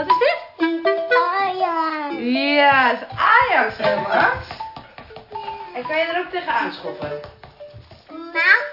Wat is dit? Ajax. Ja, het is Ajax? En kan je er ook tegenaan schoppen? Maar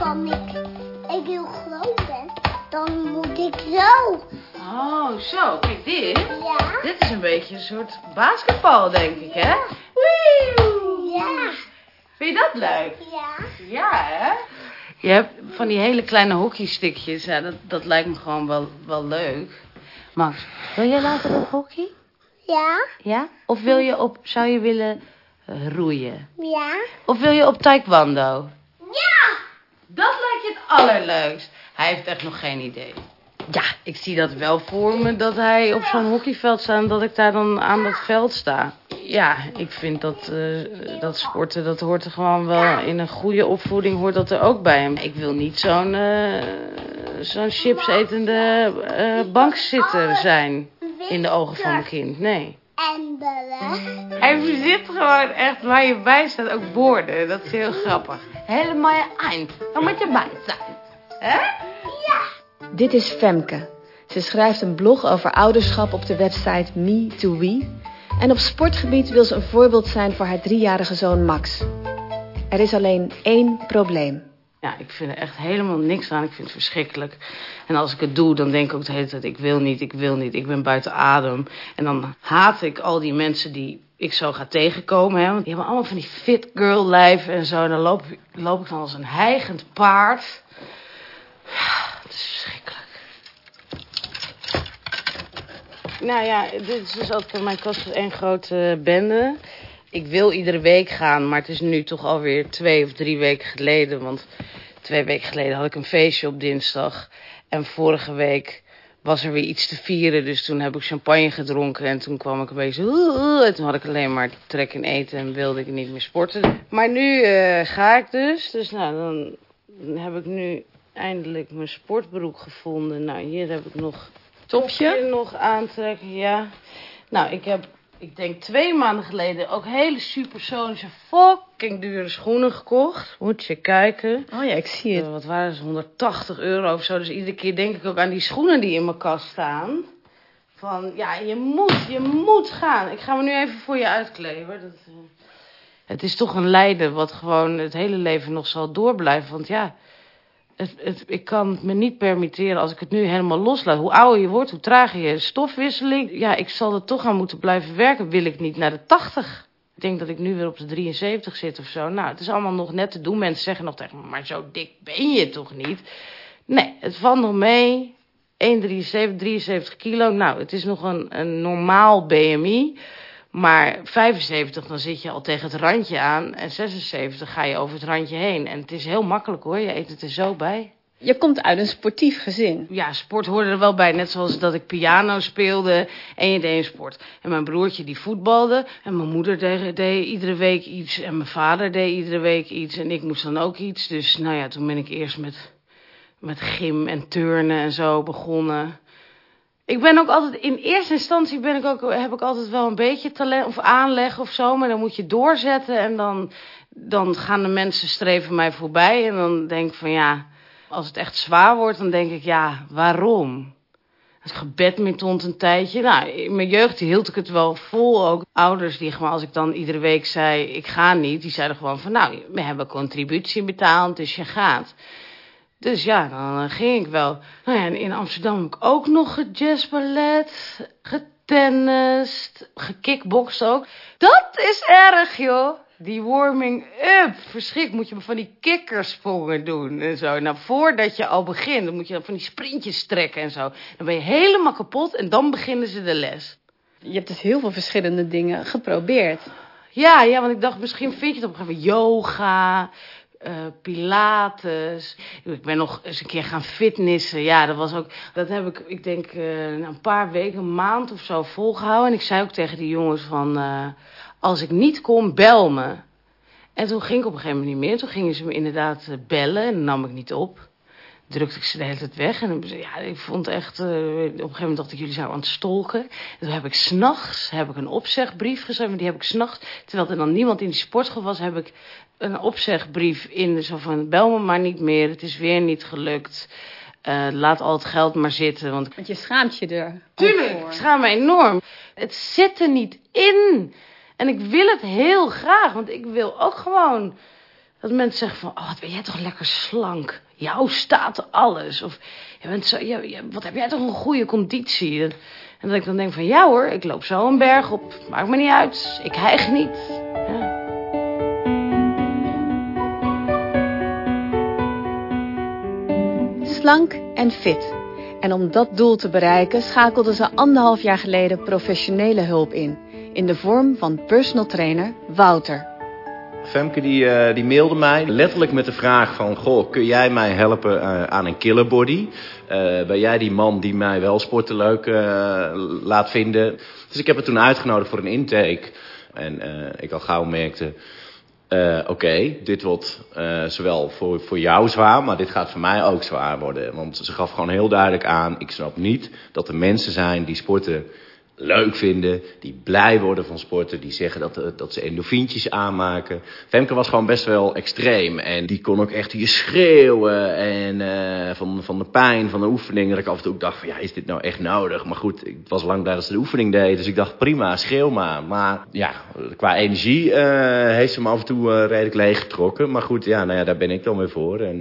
kom ik, ik wil groot ben, dan moet ik zo. Oh, zo. Kijk, dit. Ja. Dit is een beetje een soort basketbal, denk ik, hè? Wee! Ja. Vind je dat leuk? Ja. Ja, hè? Je hebt van die hele kleine hockeystickjes. Ja, dat, dat lijkt me gewoon wel, wel leuk. Max, wil jij later op hockey? Ja. Ja? Of wil je op, zou je willen eh, roeien? Ja. Of wil je op taekwondo? Ja. Dat lijkt je het allerleukst. Hij heeft echt nog geen idee. Ja, ik zie dat wel voor me dat hij op zo'n hockeyveld staat en dat ik daar dan aan dat veld sta. Ja, ik vind dat, eh, dat sporten, dat hoort er gewoon wel in een goede opvoeding, hoort dat er ook bij hem. Ik wil niet zo'n eh, zo'n chipsetende eh bankzitter zijn in de ogen van mijn kind, nee. En Hij verzit gewoon echt waar je bij staat ook woorden. Dat is heel grappig. Helemaal je eind. Dan moet je bij zijn. Hè? Ja. Dit is Femke. Ze schrijft een blog over ouderschap op de website Me2We. En op sportgebied wil ze een voorbeeld zijn voor haar driejarige zoon Max. Er is alleen één probleem. Ja, ik vind er echt helemaal niks aan. Ik vind het verschrikkelijk. En als ik het doe, dan denk ik ook de hele tijd... ik wil niet, ik wil niet, ik ben buiten adem. En dan haat ik al die mensen die ik zo ga tegenkomen. Hè? Want die hebben allemaal van die fit girl lijf en zo. En dan loop, loop ik dan als een hijgend paard. Het is verschrikkelijk. Nou ja, dit is dus ook mijn kast één grote bende. Ik wil iedere week gaan, maar het is nu toch alweer twee of drie weken geleden. Want twee weken geleden had ik een feestje op dinsdag. En vorige week was er weer iets te vieren. Dus toen heb ik champagne gedronken. En toen kwam ik een beetje... En toen had ik alleen maar trek in eten en wilde ik niet meer sporten. Maar nu eh, ga ik dus. Dus nou, dan heb ik nu eindelijk mijn sportbroek gevonden. Nou, hier heb ik nog... Topje? nog aantrekken, ja. Nou, ik heb, ik denk twee maanden geleden ook hele supersonische fucking dure schoenen gekocht. Moet je kijken. Oh ja, ik zie Eh, wat waren ze? 180 euro of zo. Dus iedere keer denk ik ook aan die schoenen die in mijn kast staan. Van, ja, je moet, je moet gaan. Ik ga me nu even voor je uitkleden. hoor. Dat, eh, Het is toch een lijden wat gewoon het hele leven nog zal doorblijven. Want ja, het, het, ik kan het me niet permitteren als ik het nu helemaal loslaat. Hoe ouder je wordt, hoe trager je stofwisseling. Ja, ik zal er toch aan moeten blijven werken. Wil ik niet naar de 80. Ik denk dat ik nu weer op de 73 zit of zo. Nou, het is allemaal nog net te doen. Mensen zeggen nog tegen me, maar zo dik ben je toch niet? Nee, het valt nog mee. 1,73, 73 kilo. Nou, het is nog een, een normaal BMI. Maar 75, dan zit je al tegen het randje aan. En 76 ga je over het randje heen. En het is heel makkelijk hoor, je eet het er zo bij. Je komt uit een sportief gezin. Ja, sport hoorde er wel bij. Net zoals dat ik piano speelde en je deed een sport. En mijn broertje die voetbalde. En mijn moeder deed, deed iedere week iets. En mijn vader deed iedere week iets. En ik moest dan ook iets. Dus nou ja, toen ben ik eerst met, met gym en turnen en zo begonnen. Ik ben ook altijd, in eerste instantie ben ik ook, heb ik altijd wel een beetje talent of aanleg of zo. Maar dan moet je doorzetten en dan, dan gaan de mensen streven mij voorbij. En dan denk ik van ja, als het echt zwaar wordt, dan denk ik ja, waarom? Het gebadminton een tijdje. Nou, in mijn jeugd hield ik het wel vol. Ook ouders die gewoon, als ik dan iedere week zei, ik ga niet. Die zeiden gewoon van, nou, we hebben contributie betaald, dus je gaat. Dus ja, dan eh, ging ik wel. Nou ja, en in Amsterdam heb ik ook nog gejazzballet, getennist, gekickboxd ook. Dat is erg, joh. Die warming-up. Verschrik moet je van die kikkersprongen doen en zo. Nou, voordat je al begint, dan moet je van die sprintjes trekken en zo. Dan ben je helemaal kapot en dan beginnen ze de les. Je hebt dus heel veel verschillende dingen geprobeerd. Ja, ja, want ik dacht, misschien vind je het op een gegeven moment yoga, eh, pilates. Ik ben nog eens een keer gaan fitnessen. Ja, dat was ook, dat heb ik, ik denk, na een paar weken, een maand of zo volgehouden. En ik zei ook tegen die jongens van, eh, als ik niet kom, bel me. En toen ging ik op een gegeven moment niet meer. Toen gingen ze me inderdaad bellen en nam ik niet op. Drukte ik ze de hele tijd weg. En ja, ik vond echt, eh, op een gegeven moment dacht ik, jullie zijn aan het stolken. En toen heb ik s'nachts heb ik een opzegbrief geschreven. Die heb ik s'nachts, terwijl er dan niemand in die sportschool was, heb ik een opzegbrief in. Zo van, bel me maar niet meer, het is weer niet gelukt. eh, laat al het geld maar zitten. Want Want je schaamt je er. Tuurlijk, ik schaam me enorm. Het zit er niet in. En ik wil het heel graag, want ik wil ook gewoon dat mensen zeggen van... Oh, wat ben jij toch lekker slank. Jou staat alles. Of je wat heb jij toch een goede conditie. En dat ik dan denk van ja hoor, ik loop zo een berg op. Maakt me niet uit. Ik hijg niet. Ja. Slank en fit. En om dat doel te bereiken schakelde ze anderhalf jaar geleden professionele hulp in. In de vorm van personal trainer Wouter. Femke die, eh, die mailde mij letterlijk met de vraag van... Goh, kun jij mij helpen eh, aan een killerbody? Eh ben jij die man die mij wel sporten leuk laat vinden? Dus ik heb het toen uitgenodigd voor een intake. En ik al gauw merkte... Oké, dit wordt zowel voor, voor jou zwaar, maar dit gaat voor mij ook zwaar worden. Want ze gaf gewoon heel duidelijk aan... Ik snap niet dat er mensen zijn die sporten leuk vinden, die blij worden van sporten, die zeggen dat, eh, dat ze endorfientjes aanmaken. Femke was gewoon best wel extreem en die kon ook echt hier schreeuwen en eh, van, van de pijn van de oefening. Dat ik af en toe ook dacht van ja, is dit nou echt nodig? Maar goed, ik was lang blij dat ze de oefening deed, dus ik dacht prima, schreeuw maar. Maar ja, qua energie eh, heeft ze me af en toe redelijk leeggetrokken. Maar goed, ja, nou ja, daar ben ik dan weer voor en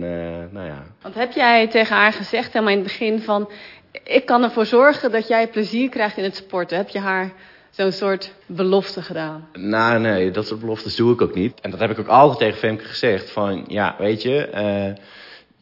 nou ja. Want heb jij tegen haar gezegd, helemaal in het begin van... Ik kan ervoor zorgen dat jij plezier krijgt in het sporten. Heb je haar zo'n soort belofte gedaan? Nou, nee, dat soort beloftes doe ik ook niet. En dat heb ik ook altijd tegen Femke gezegd. Van, ja, weet je, eh,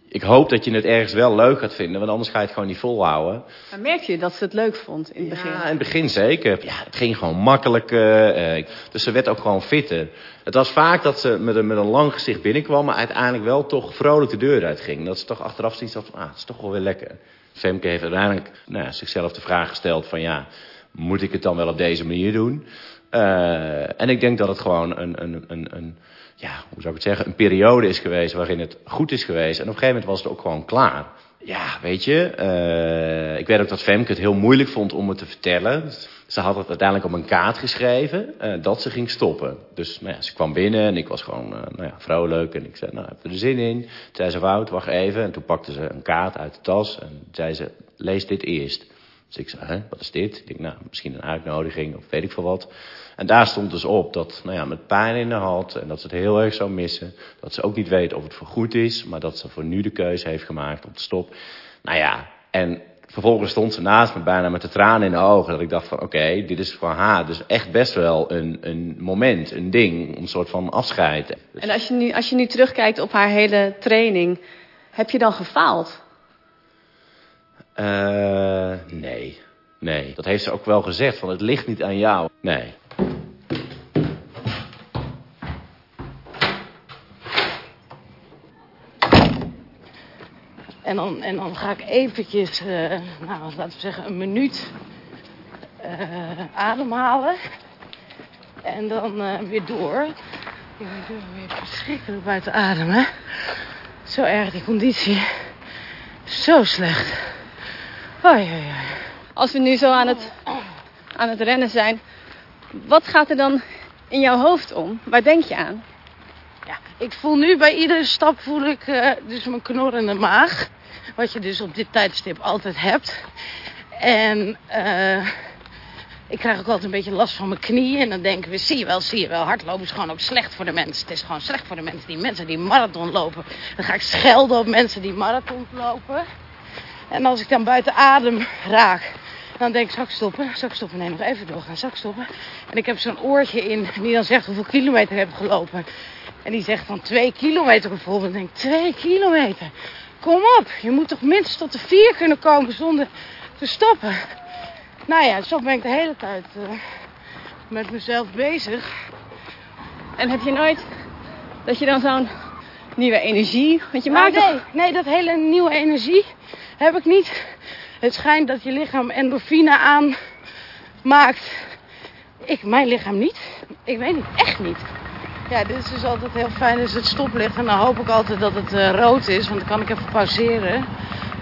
ik hoop dat je het ergens wel leuk gaat vinden. Want anders ga je het gewoon niet volhouden. Maar merkte je dat ze het leuk vond in het begin? Ja, in het begin zeker. Ja, het ging gewoon makkelijker. eh, dus ze werd ook gewoon fitter. Het was vaak dat ze met een, met een lang gezicht binnenkwam... maar uiteindelijk wel toch vrolijk de deur uitging. Dat ze toch achteraf zoiets had van, ah, het is toch wel weer lekker. Femke heeft uiteindelijk nou, zichzelf de vraag gesteld van... ja, moet ik het dan wel op deze manier doen? Eh, en ik denk dat het gewoon een, een, een, een, ja, hoe zou ik het zeggen, een periode is geweest waarin het goed is geweest. En op een gegeven moment was het ook gewoon klaar. Ja, weet je, eh, ik weet ook dat Femke het heel moeilijk vond om het te vertellen. Ze had het uiteindelijk op een kaart geschreven eh, dat ze ging stoppen. Dus nou ja, ze kwam binnen en ik was gewoon eh, nou ja, vrolijk. En ik zei, nou, heb je er zin in? Toen zei ze, Wout, wacht even. En toen pakte ze een kaart uit de tas en zei ze, lees dit eerst. Dus ik zei, wat is dit? Ik denk, nou, misschien een uitnodiging of weet ik veel wat. En daar stond dus op dat, nou ja, met pijn in de hand en dat ze het heel erg zou missen. Dat ze ook niet weet of het voor goed is, maar dat ze voor nu de keuze heeft gemaakt om te stoppen. Nou ja, en vervolgens stond ze naast me bijna met de tranen in de ogen. Dat ik dacht van, oké, dit is voor haar dus echt best wel een, een moment, een ding, een soort van afscheid. En als je, nu, als je nu terugkijkt op haar hele training, heb je dan gefaald? Eh, nee. Nee. Dat heeft ze ook wel gezegd, van het ligt niet aan jou. Nee. En dan, en dan ga ik eventjes, eh, nou, laten we zeggen, een minuut eh, ademhalen. En dan eh, weer door. Ik ben weer verschrikkelijk buiten adem, hè. Zo erg die conditie. Zo slecht. Oei. Als we nu zo aan het, aan het rennen zijn, wat gaat er dan in jouw hoofd om? Waar denk je aan? Ja, ik voel nu bij iedere stap voel ik eh, dus mijn knorrende maag. Wat je dus op dit tijdstip altijd hebt. En eh, ik krijg ook altijd een beetje last van mijn knieën. En dan denken we, zie je wel, zie je wel. Hardlopen is gewoon ook slecht voor de mensen. Het is gewoon slecht voor de mensen die mensen die marathon lopen. Dan ga ik schelden op mensen die marathon lopen. En als ik dan buiten adem raak, dan denk ik, zal ik stoppen? Zal ik stoppen? Nee, nog even doorgaan. Zal ik stoppen? En ik heb zo'n oortje in die dan zegt hoeveel kilometer ik heb gelopen. En die zegt dan twee kilometer bijvoorbeeld. Dan denk ik, twee kilometer? Kom op, je moet toch minstens tot de vier kunnen komen zonder te stoppen. Nou ja, zo ben ik de hele tijd eh, met mezelf bezig. En heb je nooit dat je dan zo'n nieuwe energie... Want je maakt Maar toch- nee, nee, dat hele nieuwe energie heb ik niet. Het schijnt dat je lichaam endorfine aanmaakt. Ik, mijn lichaam niet. Ik weet niet, echt niet. Ja, dit is dus altijd heel fijn als het stoplicht. En dan hoop ik altijd dat het eh, rood is, want dan kan ik even pauzeren.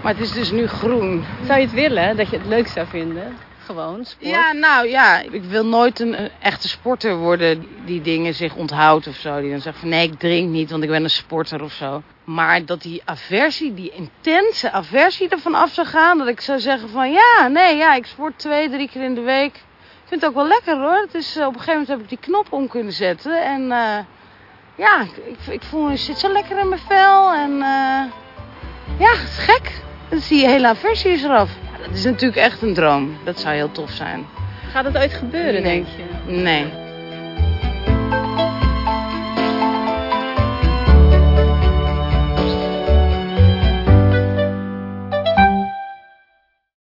Maar het is dus nu groen. Zou je het willen, dat je het leuk zou vinden? Gewoon, sport. Ja, nou ja, ik wil nooit een, echte sporter worden die dingen zich onthoudt of zo. Die dan zegt van nee, ik drink niet, want ik ben een sporter of zo. Maar dat die aversie, die intense aversie ervan af zou gaan. Dat ik zou zeggen van ja, nee, ja, ik sport twee, drie keer in de week. Ik vind het ook wel lekker hoor. Het is, eh, op een gegeven moment heb ik die knop om kunnen zetten. En eh, ja, ik, ik, voel, ik zit zo lekker in mijn vel. En eh, ja, het is gek. Dan zie je hele aversie is eraf. Dat is natuurlijk echt een droom. Dat zou heel tof zijn. Gaat het ooit gebeuren, Nee. denk je? Nee.